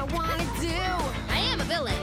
I wanna do. I am a villain.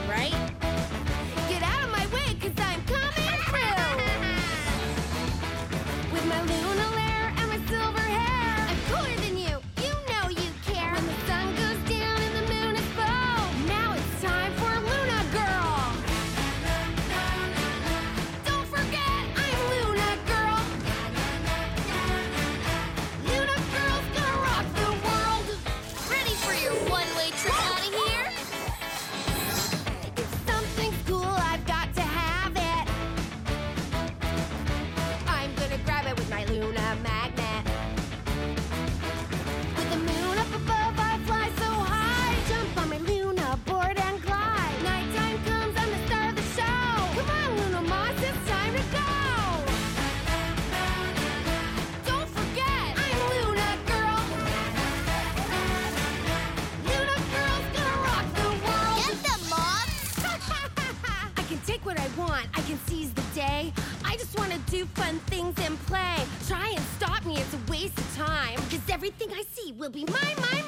want, I can seize the day. I just wanna do fun things and play. Try and stop me, it's a waste of time. Cause everything I see will be my mine,